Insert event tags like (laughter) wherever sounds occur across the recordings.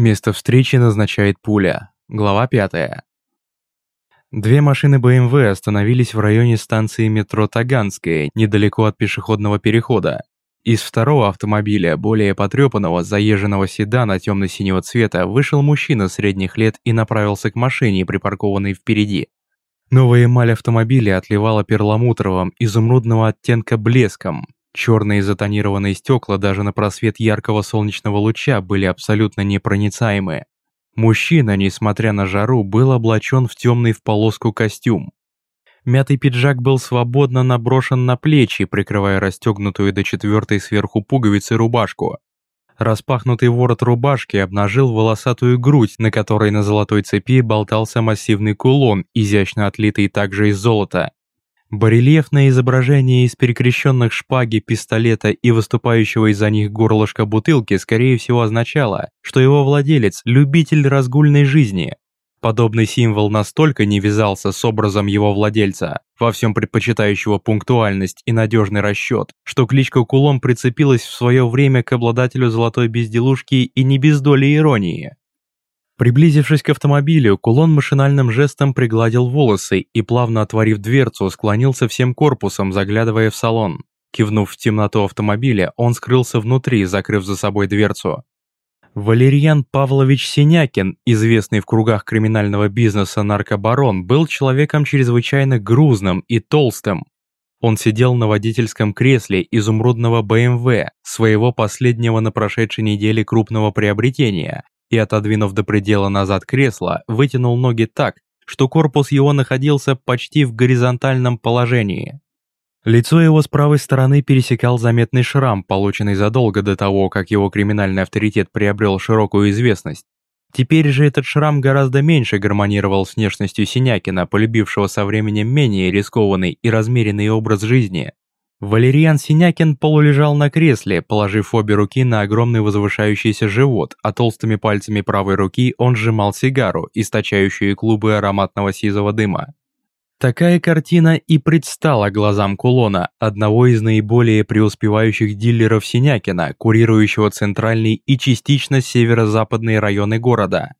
Место встречи назначает пуля. Глава 5. Две машины БМВ остановились в районе станции метро Таганская, недалеко от пешеходного перехода. Из второго автомобиля, более потрепанного, заезженного седана темно-синего цвета, вышел мужчина средних лет и направился к машине, припаркованной впереди. Новая эмаль автомобиля отливала перламутровым, изумрудного оттенка блеском. Черные затонированные стекла даже на просвет яркого солнечного луча были абсолютно непроницаемы. Мужчина, несмотря на жару, был облачен в темный в полоску костюм. Мятый пиджак был свободно наброшен на плечи, прикрывая расстегнутую до четвертой сверху пуговицы рубашку. Распахнутый ворот рубашки обнажил волосатую грудь, на которой на золотой цепи болтался массивный кулон, изящно отлитый также из золота. Барельефное изображение из перекрещенных шпаги, пистолета и выступающего из-за них горлышка бутылки скорее всего означало, что его владелец – любитель разгульной жизни. Подобный символ настолько не вязался с образом его владельца, во всем предпочитающего пунктуальность и надежный расчет, что кличка Кулон прицепилась в свое время к обладателю золотой безделушки и не без доли иронии. Приблизившись к автомобилю, кулон машинальным жестом пригладил волосы и, плавно отворив дверцу, склонился всем корпусом, заглядывая в салон. Кивнув в темноту автомобиля, он скрылся внутри, закрыв за собой дверцу. Валерьян Павлович Синякин, известный в кругах криминального бизнеса наркобарон, был человеком чрезвычайно грузным и толстым. Он сидел на водительском кресле изумрудного БМВ, своего последнего на прошедшей неделе крупного приобретения, и, отодвинув до предела назад кресло, вытянул ноги так, что корпус его находился почти в горизонтальном положении. Лицо его с правой стороны пересекал заметный шрам, полученный задолго до того, как его криминальный авторитет приобрел широкую известность. Теперь же этот шрам гораздо меньше гармонировал с внешностью Синякина, полюбившего со временем менее рискованный и размеренный образ жизни. Валериан Синякин полулежал на кресле, положив обе руки на огромный возвышающийся живот, а толстыми пальцами правой руки он сжимал сигару, источающую клубы ароматного сизого дыма. Такая картина и предстала глазам Кулона, одного из наиболее преуспевающих дилеров Синякина, курирующего центральный и частично северо-западные районы города.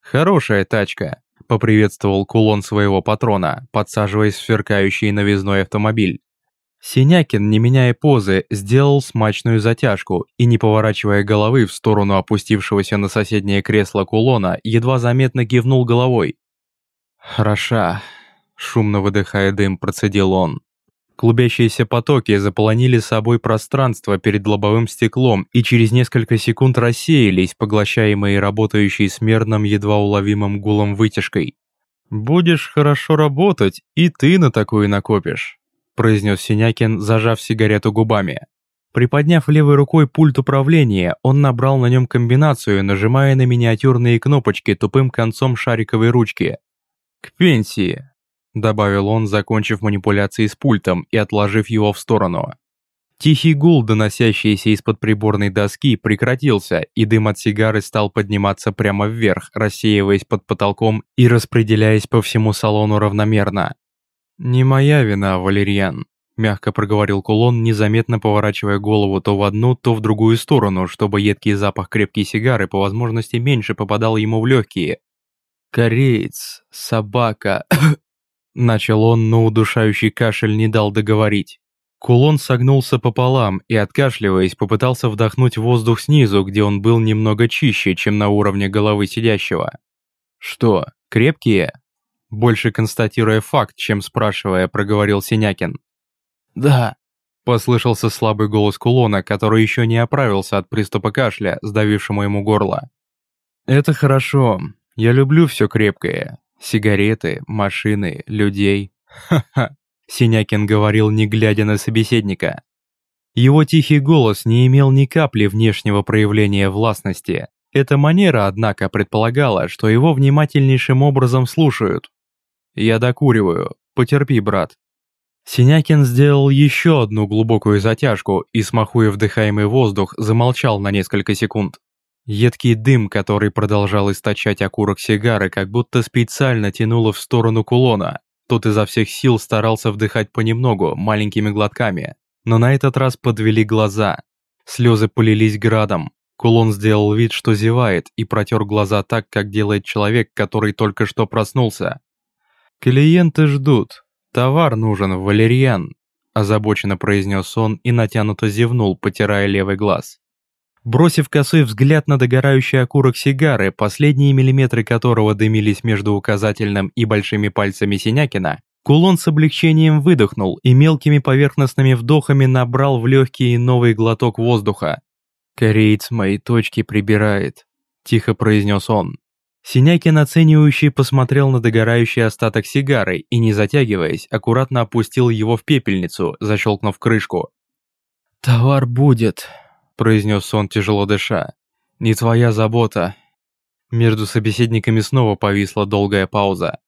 «Хорошая тачка», — поприветствовал Кулон своего патрона, подсаживаясь в сверкающий новизной автомобиль. Синякин, не меняя позы, сделал смачную затяжку и, не поворачивая головы в сторону опустившегося на соседнее кресло кулона, едва заметно кивнул головой. «Хороша», — шумно выдыхая дым, процедил он. Клубящиеся потоки заполонили собой пространство перед лобовым стеклом и через несколько секунд рассеялись, поглощаемые работающей смерным едва уловимым гулом вытяжкой. «Будешь хорошо работать, и ты на такую накопишь» произнес Синякин, зажав сигарету губами. Приподняв левой рукой пульт управления, он набрал на нем комбинацию, нажимая на миниатюрные кнопочки тупым концом шариковой ручки. «К пенсии», — добавил он, закончив манипуляции с пультом и отложив его в сторону. Тихий гул, доносящийся из-под приборной доски, прекратился, и дым от сигары стал подниматься прямо вверх, рассеиваясь под потолком и распределяясь по всему салону равномерно. «Не моя вина, Валерьян», — мягко проговорил кулон, незаметно поворачивая голову то в одну, то в другую сторону, чтобы едкий запах крепкой сигары по возможности меньше попадал ему в легкие. «Кореец, собака...» Начал он, но удушающий кашель не дал договорить. Кулон согнулся пополам и, откашливаясь, попытался вдохнуть воздух снизу, где он был немного чище, чем на уровне головы сидящего. «Что, крепкие?» Больше констатируя факт, чем спрашивая, проговорил Синякин. «Да», — послышался слабый голос кулона, который еще не оправился от приступа кашля, сдавившему ему горло. «Это хорошо. Я люблю все крепкое. Сигареты, машины, людей. Ха-ха», — Синякин говорил, не глядя на собеседника. Его тихий голос не имел ни капли внешнего проявления властности. Эта манера, однако, предполагала, что его внимательнейшим образом слушают, я докуриваю. Потерпи, брат». Синякин сделал еще одну глубокую затяжку и, смахуя вдыхаемый воздух, замолчал на несколько секунд. Едкий дым, который продолжал источать окурок сигары, как будто специально тянуло в сторону кулона. Тот изо всех сил старался вдыхать понемногу, маленькими глотками. Но на этот раз подвели глаза. Слезы полились градом. Кулон сделал вид, что зевает, и протер глаза так, как делает человек, который только что проснулся. «Клиенты ждут. Товар нужен, валерьян», – озабоченно произнес он и натянуто зевнул, потирая левый глаз. Бросив косой взгляд на догорающий окурок сигары, последние миллиметры которого дымились между указательным и большими пальцами Синякина, Кулон с облегчением выдохнул и мелкими поверхностными вдохами набрал в легкие новый глоток воздуха. «Кореец мои точки прибирает», – тихо произнес он. Синякин оценивающий посмотрел на догорающий остаток сигары и, не затягиваясь, аккуратно опустил его в пепельницу, защелкнув крышку. «Товар будет», – произнес он, тяжело дыша. «Не твоя забота». Между собеседниками снова повисла долгая пауза.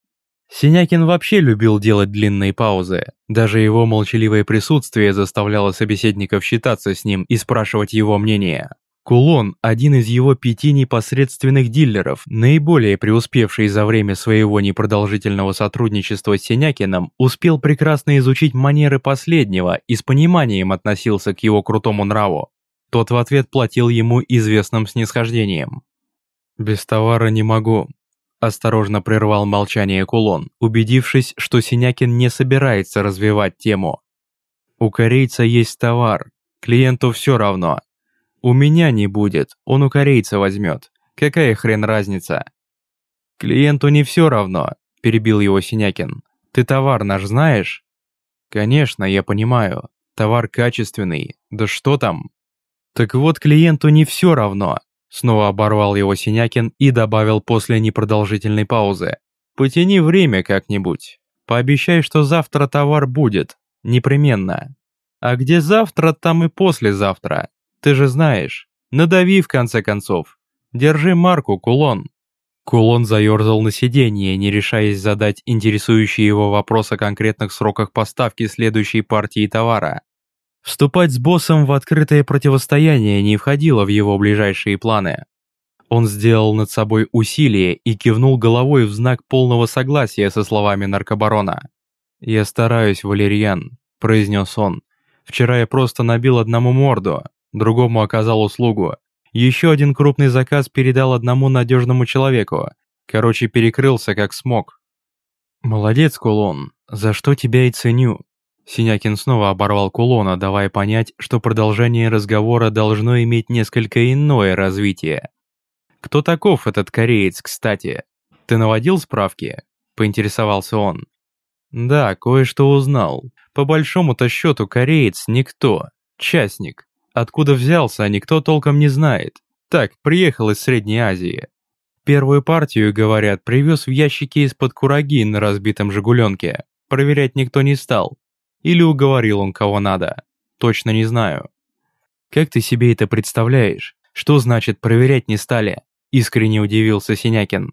Синякин вообще любил делать длинные паузы. Даже его молчаливое присутствие заставляло собеседников считаться с ним и спрашивать его мнение. Кулон, один из его пяти непосредственных дилеров, наиболее преуспевший за время своего непродолжительного сотрудничества с Синякиным, успел прекрасно изучить манеры последнего и с пониманием относился к его крутому нраву. Тот в ответ платил ему известным снисхождением. «Без товара не могу», Осторожно прервал молчание кулон, убедившись, что Синякин не собирается развивать тему. «У корейца есть товар, клиенту все равно. У меня не будет, он у корейца возьмет. Какая хрен разница?» «Клиенту не все равно», – перебил его Синякин. «Ты товар наш знаешь?» «Конечно, я понимаю. Товар качественный. Да что там?» «Так вот, клиенту не все равно. Снова оборвал его Синякин и добавил после непродолжительной паузы. «Потяни время как-нибудь. Пообещай, что завтра товар будет. Непременно. А где завтра, там и послезавтра. Ты же знаешь. Надави в конце концов. Держи марку, кулон». Кулон заерзал на сиденье, не решаясь задать интересующий его вопрос о конкретных сроках поставки следующей партии товара. Вступать с боссом в открытое противостояние не входило в его ближайшие планы. Он сделал над собой усилие и кивнул головой в знак полного согласия со словами наркобарона. «Я стараюсь, Валерьян», – произнес он. «Вчера я просто набил одному морду, другому оказал услугу. Еще один крупный заказ передал одному надежному человеку. Короче, перекрылся как смог». «Молодец, Кулон, за что тебя и ценю», Синякин снова оборвал кулона, давая понять, что продолжение разговора должно иметь несколько иное развитие. «Кто таков этот кореец, кстати? Ты наводил справки?» – поинтересовался он. «Да, кое-что узнал. По большому-то счету кореец никто, частник. Откуда взялся, никто толком не знает. Так, приехал из Средней Азии. Первую партию, говорят, привез в ящике из-под кураги на разбитом «Жигуленке». Проверять никто не стал. Или уговорил он кого надо. Точно не знаю. Как ты себе это представляешь? Что значит проверять не стали? Искренне удивился Синякин.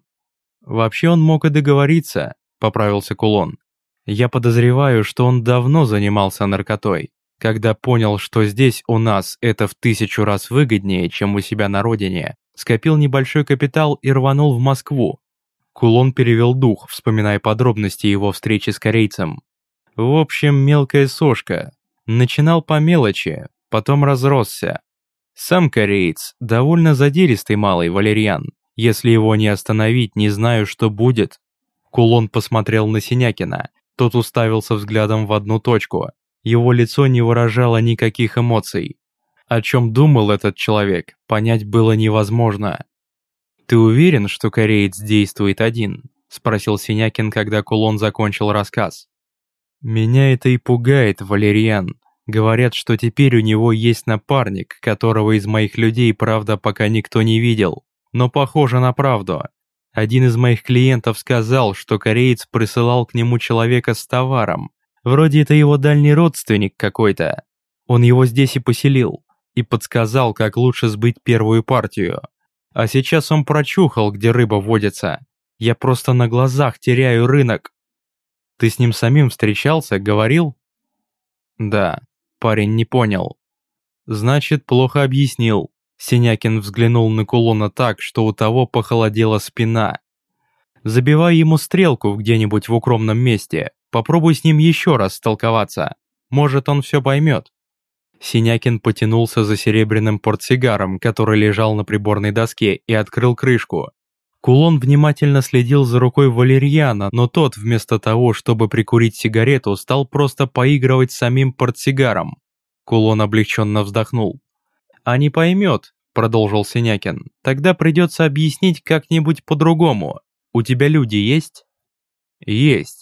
Вообще он мог и договориться, поправился Кулон. Я подозреваю, что он давно занимался наркотой. Когда понял, что здесь у нас это в тысячу раз выгоднее, чем у себя на родине, скопил небольшой капитал и рванул в Москву. Кулон перевел дух, вспоминая подробности его встречи с корейцем. В общем, мелкая сошка. Начинал по мелочи, потом разросся. Сам кореец, довольно задиристый малый валерьян. Если его не остановить, не знаю, что будет. Кулон посмотрел на Синякина. Тот уставился взглядом в одну точку. Его лицо не выражало никаких эмоций. О чем думал этот человек, понять было невозможно. «Ты уверен, что кореец действует один?» – спросил Синякин, когда Кулон закончил рассказ. Меня это и пугает, Валерьян. Говорят, что теперь у него есть напарник, которого из моих людей, правда, пока никто не видел. Но похоже на правду. Один из моих клиентов сказал, что кореец присылал к нему человека с товаром. Вроде это его дальний родственник какой-то. Он его здесь и поселил. И подсказал, как лучше сбыть первую партию. А сейчас он прочухал, где рыба водится. Я просто на глазах теряю рынок. Ты с ним самим встречался, говорил?» «Да». Парень не понял. «Значит, плохо объяснил». Синякин взглянул на кулона так, что у того похолодела спина. «Забивай ему стрелку где-нибудь в укромном месте. Попробуй с ним еще раз столковаться. Может, он все поймет». Синякин потянулся за серебряным портсигаром, который лежал на приборной доске, и открыл крышку. Кулон внимательно следил за рукой Валерьяна, но тот, вместо того, чтобы прикурить сигарету, стал просто поигрывать самим портсигаром. Кулон облегченно вздохнул. «А не поймет», — продолжил Синякин, — «тогда придется объяснить как-нибудь по-другому. У тебя люди есть?» «Есть».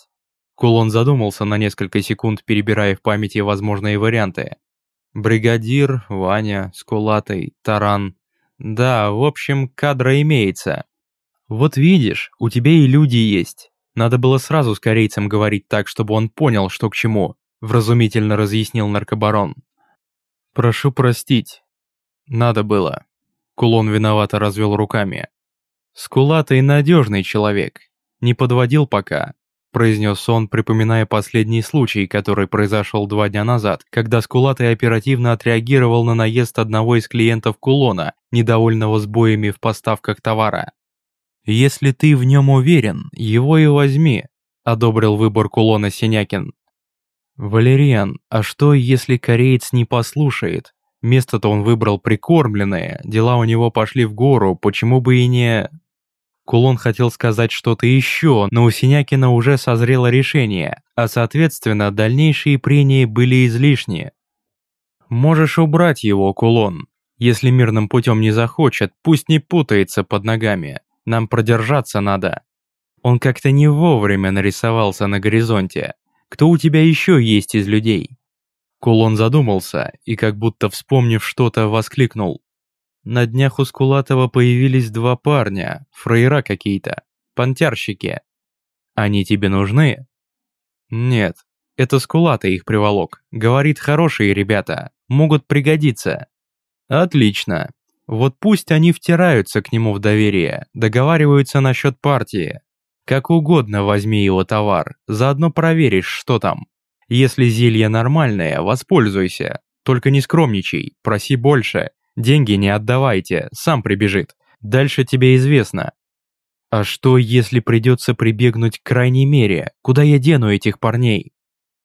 Кулон задумался на несколько секунд, перебирая в памяти возможные варианты. Бригадир, Ваня, Скулатый, Таран. Да, в общем, кадра имеется. Вот видишь, у тебя и люди есть. Надо было сразу с корейцем говорить так, чтобы он понял, что к чему, вразумительно разъяснил наркобарон. Прошу простить. Надо было. Кулон виновато развел руками. Скулатый надежный человек. Не подводил пока, произнес он, припоминая последний случай, который произошел два дня назад, когда Скулатый оперативно отреагировал на наезд одного из клиентов Кулона, недовольного сбоями в поставках товара. «Если ты в нем уверен, его и возьми», – одобрил выбор Кулона Синякин. «Валериан, а что, если кореец не послушает? Место-то он выбрал прикормленное, дела у него пошли в гору, почему бы и не...» Кулон хотел сказать что-то еще, но у Синякина уже созрело решение, а соответственно дальнейшие прения были излишни. «Можешь убрать его, Кулон. Если мирным путем не захочет, пусть не путается под ногами. Нам продержаться надо». Он как-то не вовремя нарисовался на горизонте. «Кто у тебя еще есть из людей?» Кулон задумался и, как будто вспомнив что-то, воскликнул. На днях у Скулатова появились два парня, фраера какие-то, понтярщики. Они тебе нужны? Нет, это Скулатый их приволок. Говорит, хорошие ребята, могут пригодиться. Отлично. Вот пусть они втираются к нему в доверие, договариваются насчет партии. Как угодно возьми его товар, заодно проверишь, что там. Если зелье нормальное, воспользуйся. Только не скромничай, проси больше. Деньги не отдавайте, сам прибежит. Дальше тебе известно. А что, если придется прибегнуть к крайней мере? Куда я дену этих парней?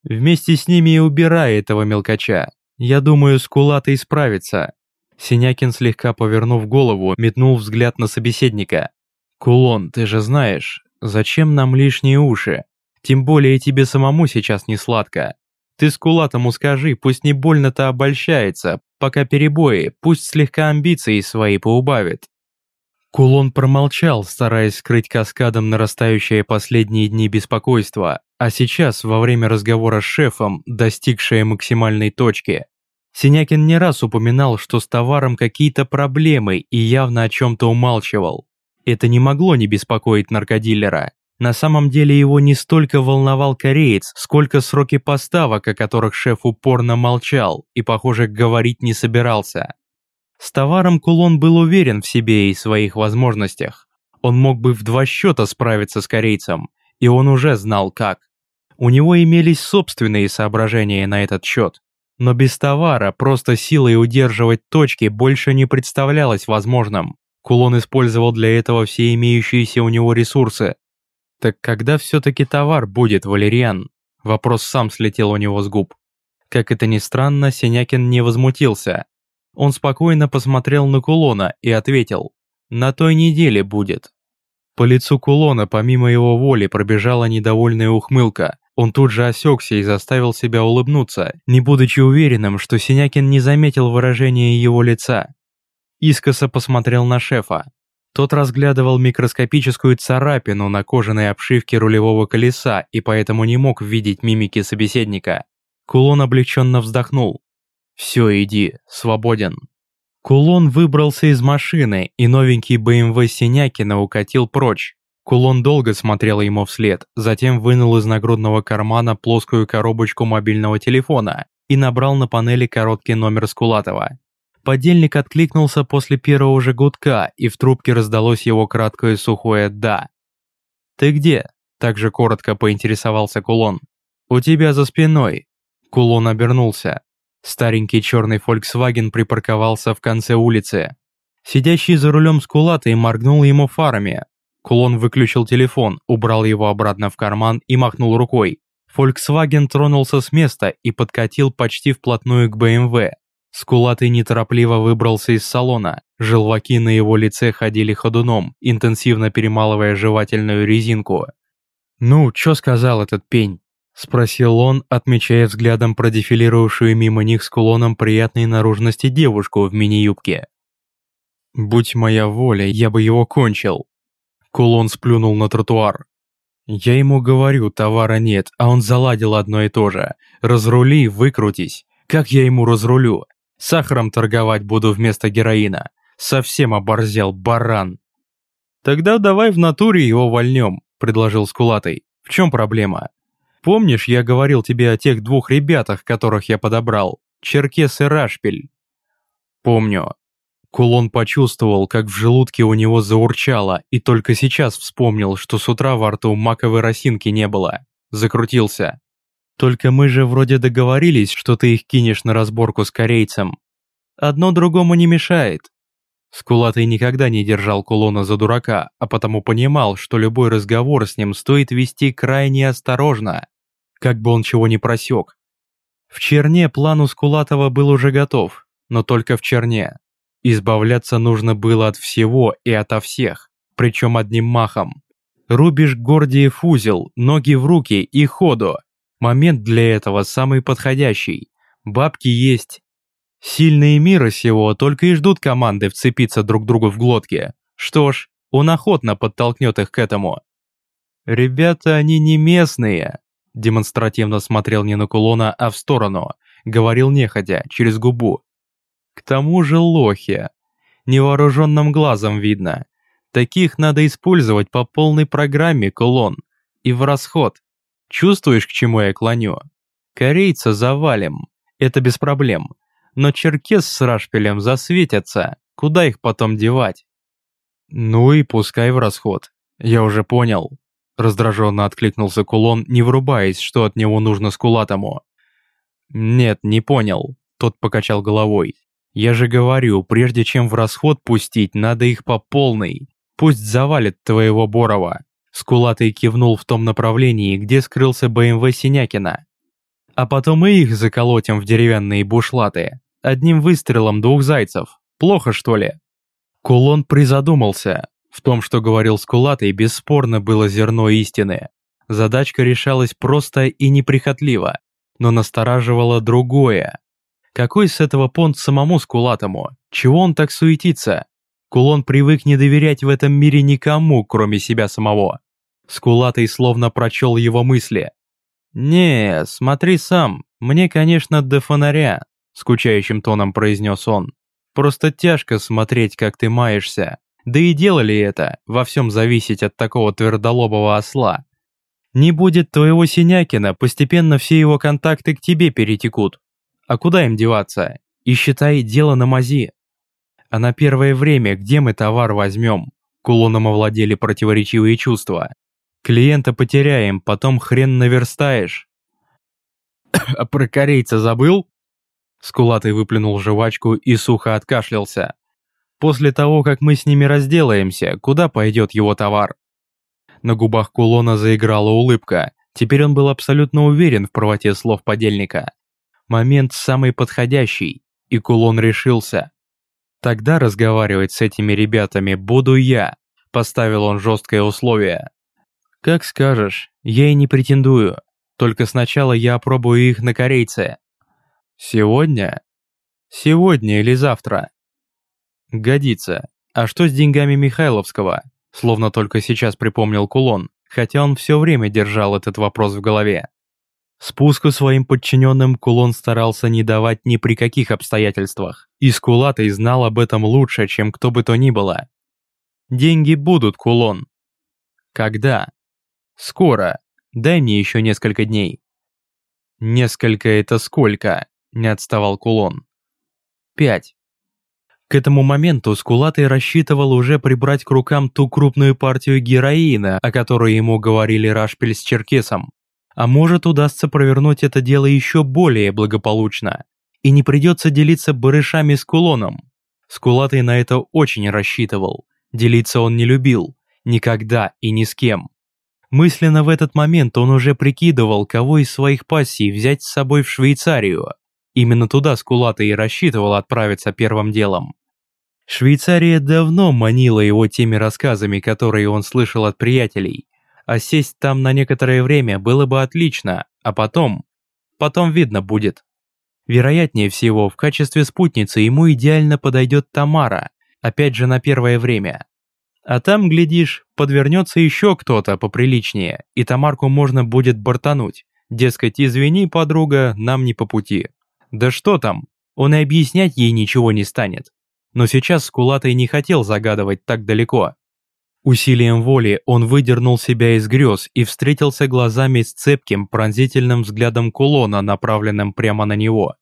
Вместе с ними и убирай этого мелкача. Я думаю, скулатый справится. Синякин, слегка повернув голову, метнул взгляд на собеседника. «Кулон, ты же знаешь, зачем нам лишние уши? Тем более тебе самому сейчас не сладко. Ты скулатому скажи, пусть не больно-то обольщается, пока перебои, пусть слегка амбиции свои поубавит. Кулон промолчал, стараясь скрыть каскадом нарастающее последние дни беспокойство, а сейчас, во время разговора с шефом, достигшее максимальной точки. Синякин не раз упоминал, что с товаром какие-то проблемы и явно о чем-то умалчивал. Это не могло не беспокоить наркодилера. На самом деле его не столько волновал кореец, сколько сроки поставок, о которых шеф упорно молчал и, похоже, говорить не собирался. С товаром Кулон был уверен в себе и своих возможностях. Он мог бы в два счета справиться с корейцем, и он уже знал как. У него имелись собственные соображения на этот счет. Но без товара просто силой удерживать точки больше не представлялось возможным. Кулон использовал для этого все имеющиеся у него ресурсы, «Так когда все-таки товар будет, Валериан?» Вопрос сам слетел у него с губ. Как это ни странно, Синякин не возмутился. Он спокойно посмотрел на Кулона и ответил. «На той неделе будет». По лицу Кулона помимо его воли пробежала недовольная ухмылка. Он тут же осекся и заставил себя улыбнуться, не будучи уверенным, что Синякин не заметил выражения его лица. Искоса посмотрел на шефа. Тот разглядывал микроскопическую царапину на кожаной обшивке рулевого колеса и поэтому не мог видеть мимики собеседника. Кулон облегченно вздохнул. «Все, иди, свободен». Кулон выбрался из машины, и новенький БМВ Синякина укатил прочь. Кулон долго смотрел ему вслед, затем вынул из нагрудного кармана плоскую коробочку мобильного телефона и набрал на панели короткий номер Скулатова. Подельник откликнулся после первого же гудка, и в трубке раздалось его краткое сухое «да». «Ты где?» – также коротко поинтересовался Кулон. «У тебя за спиной». Кулон обернулся. Старенький черный Volkswagen припарковался в конце улицы. Сидящий за рулем скулатый моргнул ему фарами. Кулон выключил телефон, убрал его обратно в карман и махнул рукой. Volkswagen тронулся с места и подкатил почти вплотную к BMW. Скулатый неторопливо выбрался из салона. Желваки на его лице ходили ходуном, интенсивно перемалывая жевательную резинку. «Ну, чё сказал этот пень?» – спросил он, отмечая взглядом продефилировавшую мимо них с кулоном приятной наружности девушку в мини-юбке. «Будь моя воля, я бы его кончил». Кулон сплюнул на тротуар. «Я ему говорю, товара нет, а он заладил одно и то же. Разрули, выкрутись. Как я ему разрулю? Сахаром торговать буду вместо героина. Совсем оборзел, баран. Тогда давай в натуре его вольнем, предложил Скулатый. В чем проблема? Помнишь, я говорил тебе о тех двух ребятах, которых я подобрал? Черкес и Рашпель. Помню. Кулон почувствовал, как в желудке у него заурчало, и только сейчас вспомнил, что с утра во рту маковой росинки не было. Закрутился. Только мы же вроде договорились, что ты их кинешь на разборку с корейцем. Одно другому не мешает. Скулатый никогда не держал кулона за дурака, а потому понимал, что любой разговор с ним стоит вести крайне осторожно, как бы он чего не просек. В черне план у Скулатова был уже готов, но только в черне. Избавляться нужно было от всего и ото всех, причем одним махом. Рубишь Гордиев узел, ноги в руки и ходу. Момент для этого самый подходящий. Бабки есть. Сильные мира сего только и ждут команды вцепиться друг другу в глотки. Что ж, он охотно подтолкнет их к этому. «Ребята, они не местные», – демонстративно смотрел не на кулона, а в сторону. Говорил неходя, через губу. «К тому же лохи. Невооруженным глазом видно. Таких надо использовать по полной программе, кулон. И в расход. Чувствуешь, к чему я клоню? Корейца завалим, это без проблем. Но черкес с рашпилем засветятся, куда их потом девать? Ну и пускай в расход. Я уже понял. Раздраженно откликнулся кулон, не врубаясь, что от него нужно скулатому. Нет, не понял. Тот покачал головой. Я же говорю, прежде чем в расход пустить, надо их по полной. Пусть завалит твоего Борова. Скулатый кивнул в том направлении, где скрылся БМВ Синякина. А потом мы их заколотим в деревянные бушлаты. Одним выстрелом двух зайцев. Плохо, что ли? Кулон призадумался. В том, что говорил Скулатый, бесспорно было зерно истины. Задачка решалась просто и неприхотливо, но настораживало другое. Какой с этого понт самому Скулатому? Чего он так суетится? Кулон привык не доверять в этом мире никому, кроме себя самого. Скулатый словно прочел его мысли. «Не, смотри сам, мне, конечно, до фонаря», — скучающим тоном произнес он. «Просто тяжко смотреть, как ты маешься. Да и делали это, во всем зависеть от такого твердолобого осла. Не будет твоего Синякина, постепенно все его контакты к тебе перетекут. А куда им деваться? И считай, дело на мази. А на первое время где мы товар возьмем? Кулоном овладели противоречивые чувства. Клиента потеряем, потом хрен наверстаешь. (coughs) А про корейца забыл? Скулатый выплюнул жвачку и сухо откашлялся. После того, как мы с ними разделаемся, куда пойдет его товар? На губах кулона заиграла улыбка. Теперь он был абсолютно уверен в правоте слов подельника. Момент самый подходящий, и кулон решился. Тогда разговаривать с этими ребятами буду я, поставил он жесткое условие. «Как скажешь, я и не претендую. Только сначала я опробую их на корейце». «Сегодня?» «Сегодня или завтра?» «Годится. А что с деньгами Михайловского?» Словно только сейчас припомнил Кулон, хотя он все время держал этот вопрос в голове. Спуску своим подчиненным Кулон старался не давать ни при каких обстоятельствах, и Скулатый знал об этом лучше, чем кто бы то ни было. «Деньги будут, Кулон». «Когда?» Скоро. Дай мне еще несколько дней. Несколько это сколько? Не отставал Кулон. Пять. К этому моменту Скулатый рассчитывал уже прибрать к рукам ту крупную партию героина, о которой ему говорили Рашпель с Черкесом. А может удастся провернуть это дело еще более благополучно. И не придется делиться барышами с Кулоном. Скулатый на это очень рассчитывал. Делиться он не любил. Никогда и ни с кем. Мысленно в этот момент он уже прикидывал, кого из своих пассий взять с собой в Швейцарию. Именно туда Скулатый и рассчитывал отправиться первым делом. Швейцария давно манила его теми рассказами, которые он слышал от приятелей. А сесть там на некоторое время было бы отлично, а потом... Потом видно будет. Вероятнее всего, в качестве спутницы ему идеально подойдет Тамара, опять же на первое время. А там, глядишь, подвернется еще кто-то поприличнее, и Тамарку можно будет бортануть. Дескать, извини, подруга, нам не по пути. Да что там, он и объяснять ей ничего не станет. Но сейчас Скулатый не хотел загадывать так далеко. Усилием воли он выдернул себя из грез и встретился глазами с цепким, пронзительным взглядом кулона, направленным прямо на него.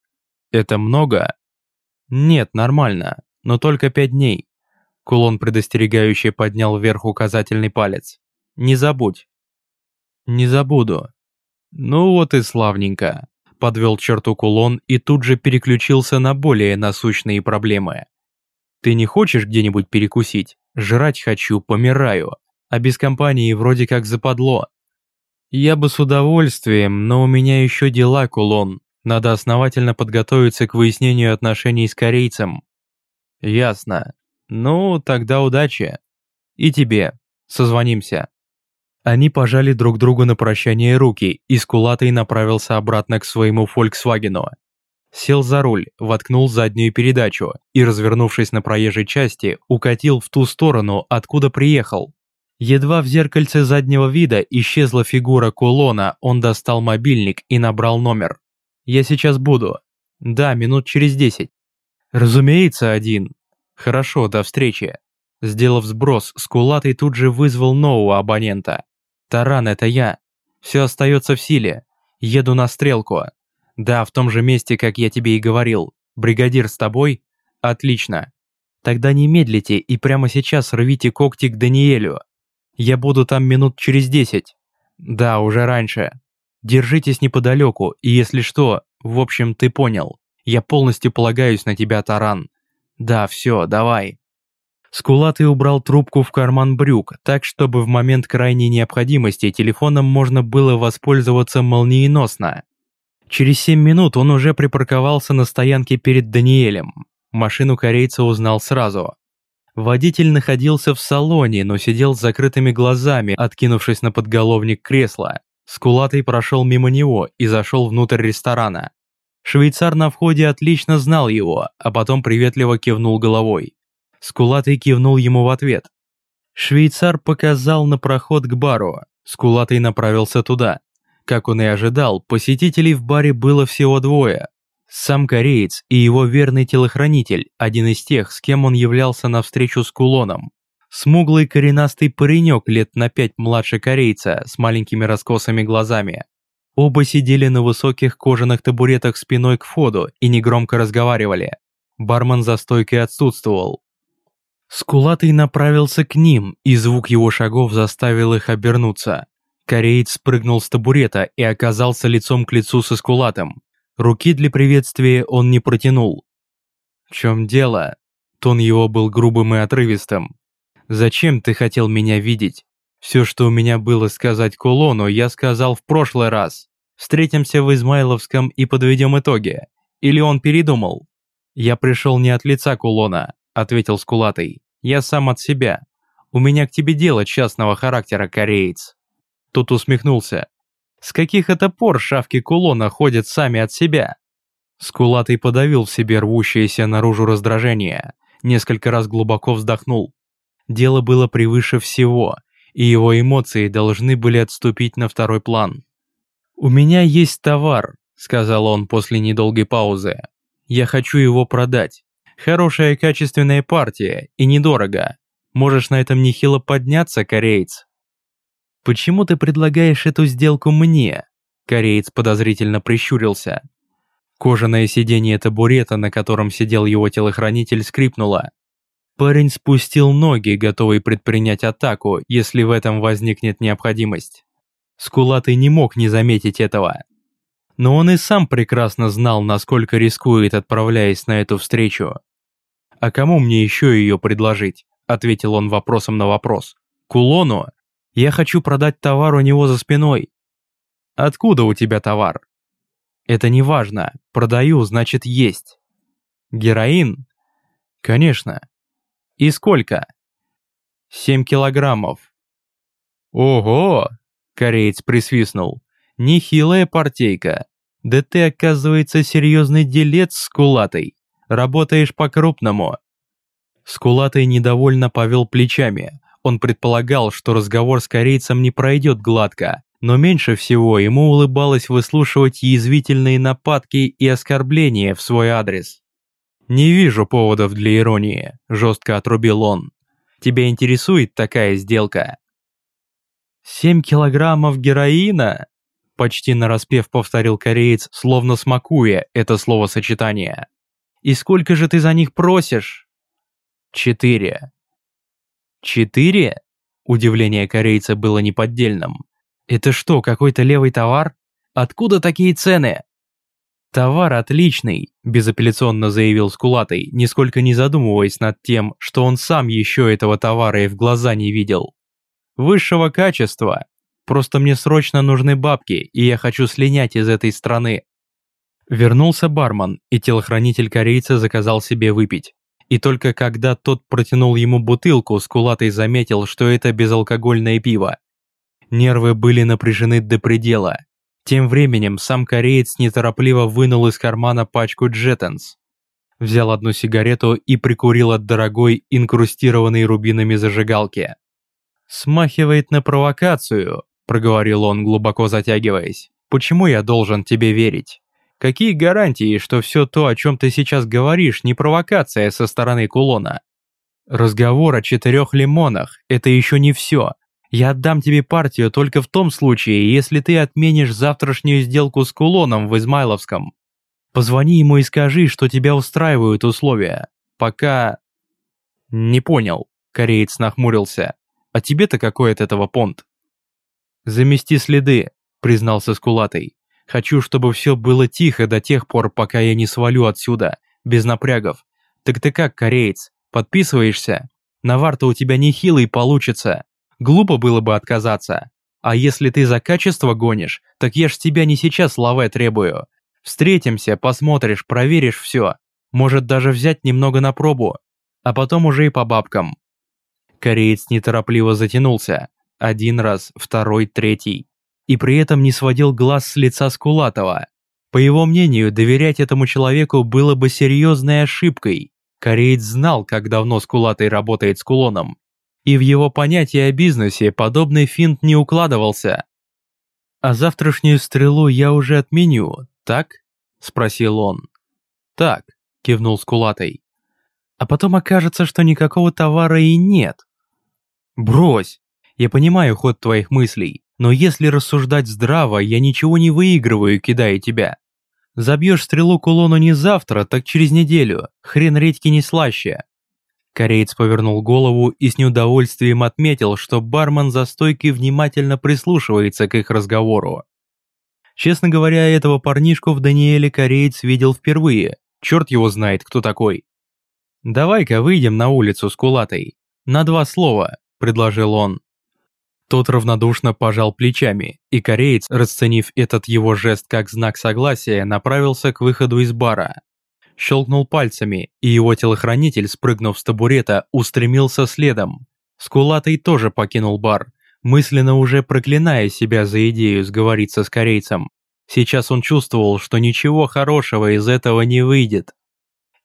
«Это много?» «Нет, нормально, но только пять дней». Кулон предостерегающе поднял вверх указательный палец. «Не забудь». «Не забуду». «Ну вот и славненько», – подвел черту кулон и тут же переключился на более насущные проблемы. «Ты не хочешь где-нибудь перекусить? Жрать хочу, помираю, а без компании вроде как западло». «Я бы с удовольствием, но у меня еще дела, кулон. Надо основательно подготовиться к выяснению отношений с корейцем». «Ясно. Ну, тогда удачи. И тебе. Созвонимся». Они пожали друг другу на прощание руки, и Скулатый направился обратно к своему «Фольксвагену». Сел за руль, воткнул заднюю передачу и, развернувшись на проезжей части, укатил в ту сторону, откуда приехал. Едва в зеркальце заднего вида исчезла фигура кулона, он достал мобильник и набрал номер. «Я сейчас буду». «Да, минут через десять». «Разумеется, один». «Хорошо, до встречи». Сделав сброс, Скулатый тут же вызвал нового абонента. «Таран, это я. Все остается в силе. Еду на стрелку. Да, в том же месте, как я тебе и говорил. Бригадир с тобой? Отлично. Тогда не медлите и прямо сейчас рвите когти к Даниэлю. Я буду там минут через десять. Да, уже раньше. Держитесь неподалеку, и если что, в общем, ты понял. Я полностью полагаюсь на тебя, Таран. Да, все, давай. Скулатый убрал трубку в карман брюк, так чтобы в момент крайней необходимости телефоном можно было воспользоваться молниеносно. Через семь минут он уже припарковался на стоянке перед Даниэлем. Машину корейца узнал сразу. Водитель находился в салоне, но сидел с закрытыми глазами, откинувшись на подголовник кресла. Скулатый прошел мимо него и зашел внутрь ресторана. Швейцар на входе отлично знал его, а потом приветливо кивнул головой. Скулатый кивнул ему в ответ. Швейцар показал на проход к бару. Скулатый направился туда. Как он и ожидал, посетителей в баре было всего двое. Сам кореец и его верный телохранитель, один из тех, с кем он являлся на встречу с кулоном. Смуглый коренастый паренек лет на пять младше корейца с маленькими раскосыми глазами. Оба сидели на высоких кожаных табуретах спиной к входу и негромко разговаривали. Бармен за стойкой отсутствовал. Скулатый направился к ним, и звук его шагов заставил их обернуться. Кореец спрыгнул с табурета и оказался лицом к лицу со Скулатом. Руки для приветствия он не протянул. «В чем дело?» Тон его был грубым и отрывистым. «Зачем ты хотел меня видеть? Все, что у меня было сказать Кулону, я сказал в прошлый раз. Встретимся в Измайловском и подведем итоги. Или он передумал?» «Я пришел не от лица Кулона», — ответил Скулатый. «Я сам от себя. У меня к тебе дело частного характера, кореец». Тот усмехнулся. «С каких это пор шавки кулона ходят сами от себя?» Скулатый подавил в себе рвущееся наружу раздражение, несколько раз глубоко вздохнул. Дело было превыше всего, и его эмоции должны были отступить на второй план. «У меня есть товар», — сказал он после недолгой паузы. «Я хочу его продать. Хорошая качественная партия и недорого. Можешь на этом нехило подняться, кореец?» «Почему ты предлагаешь эту сделку мне?» Кореец подозрительно прищурился. Кожаное сиденье табурета, на котором сидел его телохранитель, скрипнуло. Парень спустил ноги, готовый предпринять атаку, если в этом возникнет необходимость. Скулатый не мог не заметить этого. Но он и сам прекрасно знал, насколько рискует, отправляясь на эту встречу. «А кому мне еще ее предложить?» – ответил он вопросом на вопрос. «Кулону? Я хочу продать товар у него за спиной». «Откуда у тебя товар?» Это не важно. Продаю, значит есть. Героин? Конечно. И сколько? Семь килограммов. Ого! Кореец присвистнул. Нехилая партейка. Да ты, оказывается, серьезный делец скулатый. Работаешь по-крупному. Скулатый недовольно повел плечами. Он предполагал, что разговор с корейцем не пройдет гладко, но меньше всего ему улыбалось выслушивать язвительные нападки и оскорбления в свой адрес. «Не вижу поводов для иронии», – жестко отрубил он. «Тебя интересует такая сделка?» «Семь килограммов героина?» – почти нараспев повторил кореец, словно смакуя это словосочетание. «И сколько же ты за них просишь?» «Четыре». «Четыре?» Удивление корейца было неподдельным. «Это что, какой-то левый товар? Откуда такие цены?» «Товар отличный», – безапелляционно заявил Скулатый, нисколько не задумываясь над тем, что он сам еще этого товара и в глаза не видел. «Высшего качества. Просто мне срочно нужны бабки, и я хочу слинять из этой страны». Вернулся бармен, и телохранитель корейца заказал себе выпить. И только когда тот протянул ему бутылку, Скулатый заметил, что это безалкогольное пиво. Нервы были напряжены до предела. Тем временем сам кореец неторопливо вынул из кармана пачку джеттенс. Взял одну сигарету и прикурил от дорогой, инкрустированной рубинами зажигалки. «Смахивает на провокацию», – проговорил он, глубоко затягиваясь. «Почему я должен тебе верить?» Какие гарантии, что все то, о чем ты сейчас говоришь, не провокация со стороны кулона? Разговор о четырех лимонах – это еще не все. Я отдам тебе партию только в том случае, если ты отменишь завтрашнюю сделку с кулоном в Измайловском. Позвони ему и скажи, что тебя устраивают условия. Пока... Не понял, кореец нахмурился. А тебе-то какой от этого понт? Замести следы, признался Скулатый. Хочу, чтобы все было тихо до тех пор, пока я не свалю отсюда, без напрягов. Так ты как, кореец, подписываешься? Навар-то у тебя нехилый получится. Глупо было бы отказаться. А если ты за качество гонишь, так я ж тебя не сейчас лаве требую. Встретимся, посмотришь, проверишь все. Может даже взять немного на пробу. А потом уже и по бабкам. Кореец неторопливо затянулся. Один раз, второй, третий и при этом не сводил глаз с лица Скулатова. По его мнению, доверять этому человеку было бы серьезной ошибкой. Кореец знал, как давно Скулатый работает с кулоном, и в его понятие о бизнесе подобный финт не укладывался. «А завтрашнюю стрелу я уже отменю, так?» – спросил он. «Так», – кивнул Скулатый. «А потом окажется, что никакого товара и нет». «Брось! Я понимаю ход твоих мыслей. Но если рассуждать здраво, я ничего не выигрываю, кидая тебя. Забьешь стрелу кулону не завтра, так через неделю. Хрен редьки не слаще. Кореец повернул голову и с неудовольствием отметил, что бармен за стойкой внимательно прислушивается к их разговору. Честно говоря, этого парнишку в Даниэле кореец видел впервые. Черт его знает, кто такой. «Давай-ка выйдем на улицу с кулатой. На два слова», – предложил он. Тот равнодушно пожал плечами, и кореец, расценив этот его жест как знак согласия, направился к выходу из бара. Щелкнул пальцами, и его телохранитель, спрыгнув с табурета, устремился следом. Скулатый тоже покинул бар, мысленно уже проклиная себя за идею сговориться с корейцем. Сейчас он чувствовал, что ничего хорошего из этого не выйдет.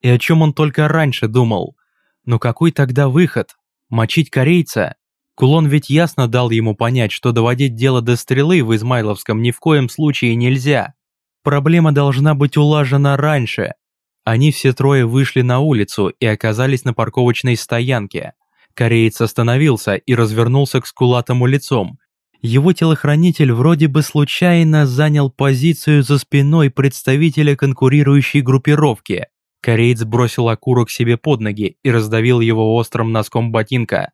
И о чем он только раньше думал. Но какой тогда выход? Мочить корейца? Кулон ведь ясно дал ему понять, что доводить дело до стрелы в Измайловском ни в коем случае нельзя. Проблема должна быть улажена раньше. Они все трое вышли на улицу и оказались на парковочной стоянке. Кореец остановился и развернулся к скулатому лицом. Его телохранитель вроде бы случайно занял позицию за спиной представителя конкурирующей группировки. Кореец бросил окурок себе под ноги и раздавил его острым носком ботинка.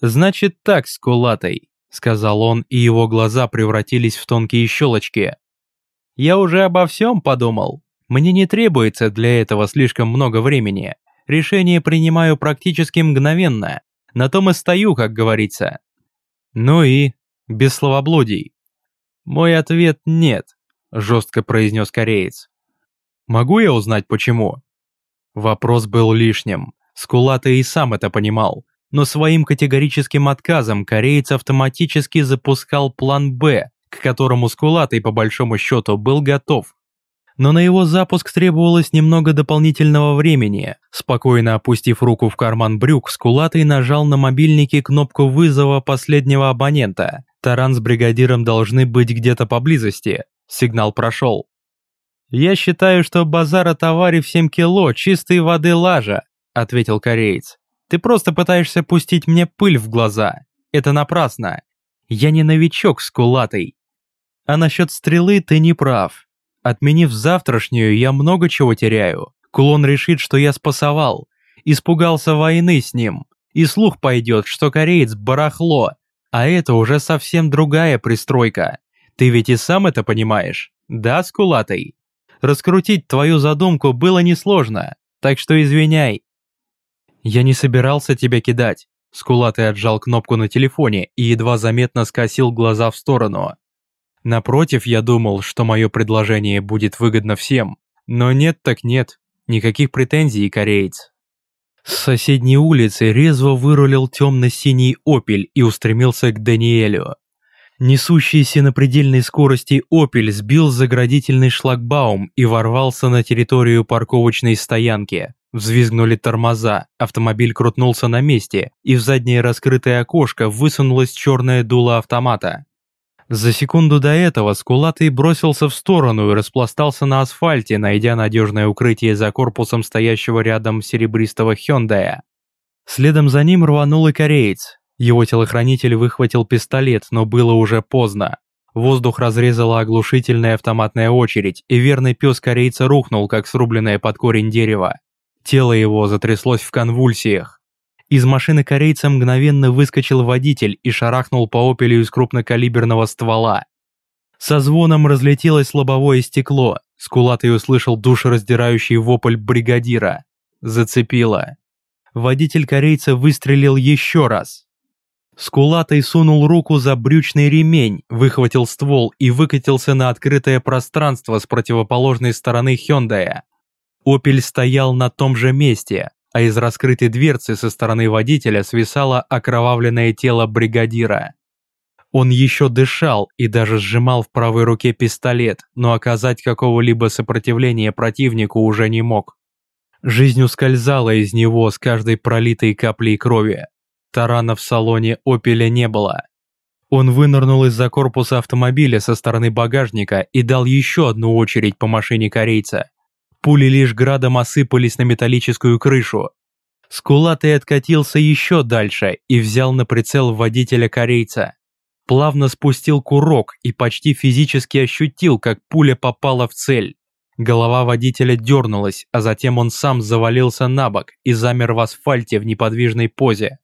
«Значит так, скулатый», — сказал он, и его глаза превратились в тонкие щелочки. «Я уже обо всем подумал. Мне не требуется для этого слишком много времени. Решение принимаю практически мгновенно. На том и стою, как говорится». «Ну и?» без словоблудий. Мой ответ – нет. – жестко произнес кореец. «Могу я узнать, почему?» Вопрос был лишним. Скулатый и сам это понимал. Но своим категорическим отказом кореец автоматически запускал план «Б», к которому Скулатый по большому счету был готов. Но на его запуск требовалось немного дополнительного времени. Спокойно опустив руку в карман брюк, Скулатый нажал на мобильнике кнопку вызова последнего абонента. Таран с бригадиром должны быть где-то поблизости. Сигнал прошел. «Я считаю, что базар о товаре в 7 кило чистой воды лажа», ответил кореец. «Ты просто пытаешься пустить мне пыль в глаза. Это напрасно. Я не новичок скулатый. А насчет стрелы ты не прав. Отменив завтрашнюю, я много чего теряю. Кулон решит, что я спасовал. Испугался войны с ним. И слух пойдет, что кореец барахло. А это уже совсем другая пристройка. Ты ведь и сам это понимаешь, да, скулатый? Раскрутить твою задумку было несложно, так что извиняй. Я не собирался тебя кидать. Скулатый отжал кнопку на телефоне и едва заметно скосил глаза в сторону. Напротив, я думал, что мое предложение будет выгодно всем. Но нет так нет, никаких претензий, кореец. С соседней улицы резво вырулил темно-синий «Опель» и устремился к Даниэлю. Несущийся на предельной скорости «Опель» сбил заградительный шлагбаум и ворвался на территорию парковочной стоянки. Взвизгнули тормоза, автомобиль крутнулся на месте, и в заднее раскрытое окошко высунулось черное дуло автомата. За секунду до этого Скулатый бросился в сторону и распластался на асфальте, найдя надежное укрытие за корпусом стоящего рядом серебристого Хёндая. Следом за ним рванул и кореец. Его телохранитель выхватил пистолет, но было уже поздно. Воздух разрезала оглушительная автоматная очередь, и верный пес корейца рухнул, как срубленное под корень дерева. Тело его затряслось в конвульсиях. Из машины корейца мгновенно выскочил водитель и шарахнул по опелю из крупнокалиберного ствола. Со звоном разлетелось лобовое стекло. Скулатый услышал душераздирающий вопль бригадира. Зацепило. Водитель корейца выстрелил еще раз. Скулатый сунул руку за брючный ремень, выхватил ствол и выкатился на открытое пространство с противоположной стороны Хёндая. Опель стоял на том же месте, а из раскрытой дверцы со стороны водителя свисало окровавленное тело бригадира. Он еще дышал и даже сжимал в правой руке пистолет, но оказать какого-либо сопротивления противнику уже не мог. Жизнь ускользала из него с каждой пролитой каплей крови. Тарана в салоне «Опеля» не было. Он вынырнул из-за корпуса автомобиля со стороны багажника и дал еще одну очередь по машине корейца. Пули лишь градом осыпались на металлическую крышу. Скулатый откатился еще дальше и взял на прицел водителя-корейца. Плавно спустил курок и почти физически ощутил, как пуля попала в цель. Голова водителя дернулась, а затем он сам завалился на бок и замер в асфальте в неподвижной позе.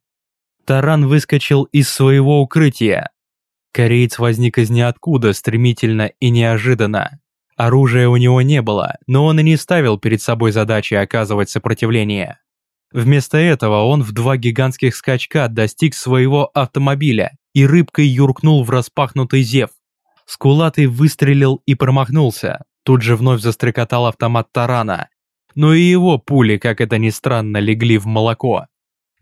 Таран выскочил из своего укрытия. Кореец возник из ниоткуда стремительно и неожиданно. Оружия у него не было, но он и не ставил перед собой задачи оказывать сопротивление. Вместо этого он в два гигантских скачка достиг своего автомобиля и рыбкой юркнул в распахнутый зев. Скулатый выстрелил и промахнулся. Тут же вновь застрекотал автомат тарана. Но и его пули, как это ни странно, легли в молоко.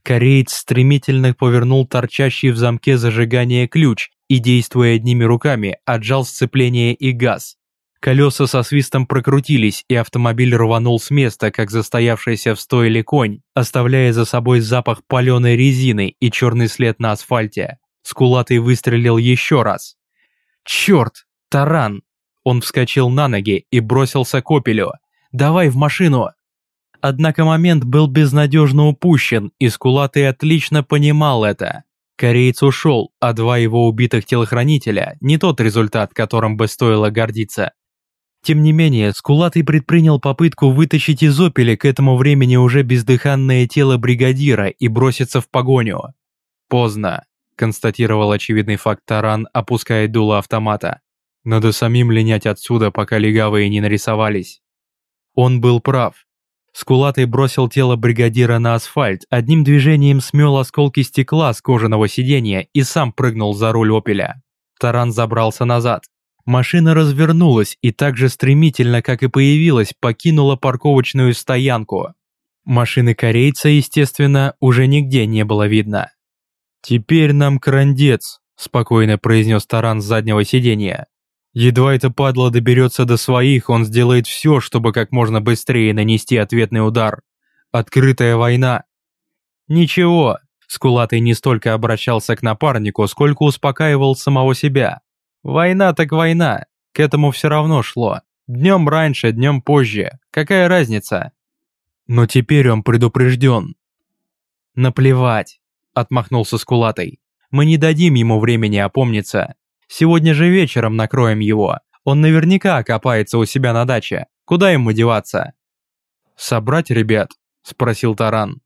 Кореец стремительно повернул торчащий в замке зажигания ключ и, действуя одними руками, отжал сцепление и газ. Колеса со свистом прокрутились, и автомобиль рванул с места, как застоявшийся в стойле конь, оставляя за собой запах паленой резины и черный след на асфальте. Скулатый выстрелил еще раз. «Черт! Таран!» Он вскочил на ноги и бросился к опелю. «Давай в машину!» Однако момент был безнадежно упущен, и Скулатый отлично понимал это. Кореец ушел, а два его убитых телохранителя – не тот результат, которым бы стоило гордиться. Тем не менее, Скулатый предпринял попытку вытащить из опеля к этому времени уже бездыханное тело бригадира и броситься в погоню. «Поздно», – констатировал очевидный факт Таран, опуская дуло автомата. «Надо самим линять отсюда, пока легавые не нарисовались». Он был прав. Скулатый бросил тело бригадира на асфальт, одним движением смел осколки стекла с кожаного сиденья и сам прыгнул за руль опеля. Таран забрался назад. Машина развернулась и так же стремительно, как и появилась, покинула парковочную стоянку. Машины корейца, естественно, уже нигде не было видно. «Теперь нам крандец», – спокойно произнес Таран с заднего сиденья. «Едва это падла доберется до своих, он сделает все, чтобы как можно быстрее нанести ответный удар. Открытая война». «Ничего», – Скулатый не столько обращался к напарнику, сколько успокаивал самого себя. Война так война, к этому все равно шло. Днем раньше, днем позже, какая разница? Но теперь он предупрежден. Наплевать, отмахнулся Скулатый. Мы не дадим ему времени опомниться. Сегодня же вечером накроем его. Он наверняка окопается у себя на даче. Куда ему деваться? Собрать ребят? Спросил Таран.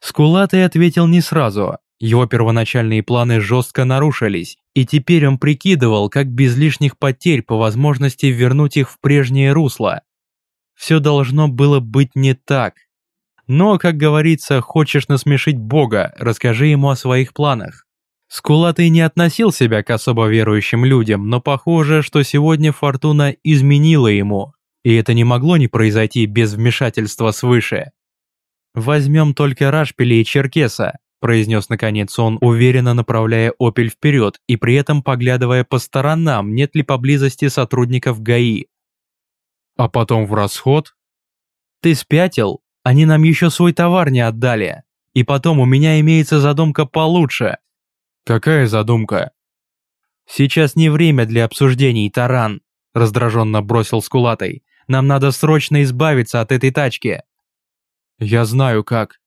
Скулатый ответил не сразу. Его первоначальные планы жестко нарушились, и теперь он прикидывал, как без лишних потерь по возможности вернуть их в прежнее русло. Все должно было быть не так. Но, как говорится, хочешь насмешить Бога, расскажи ему о своих планах. Скулатый не относил себя к особо верующим людям, но похоже, что сегодня фортуна изменила ему, и это не могло не произойти без вмешательства свыше. Возьмем только Рашпили и Черкеса произнес наконец он, уверенно направляя «Опель» вперед и при этом поглядывая по сторонам, нет ли поблизости сотрудников ГАИ. «А потом в расход?» «Ты спятил? Они нам еще свой товар не отдали. И потом у меня имеется задумка получше». «Какая задумка?» «Сейчас не время для обсуждений, Таран», раздраженно бросил Скулатой. «Нам надо срочно избавиться от этой тачки». «Я знаю как»,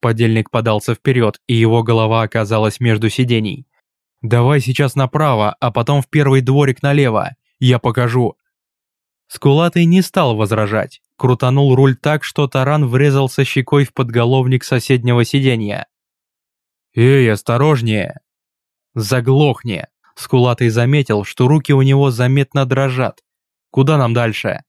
Подельник подался вперед, и его голова оказалась между сидений. «Давай сейчас направо, а потом в первый дворик налево. Я покажу». Скулатый не стал возражать, крутанул руль так, что таран врезался щекой в подголовник соседнего сиденья. «Эй, осторожнее!» «Заглохни!» Скулатый заметил, что руки у него заметно дрожат. «Куда нам дальше?»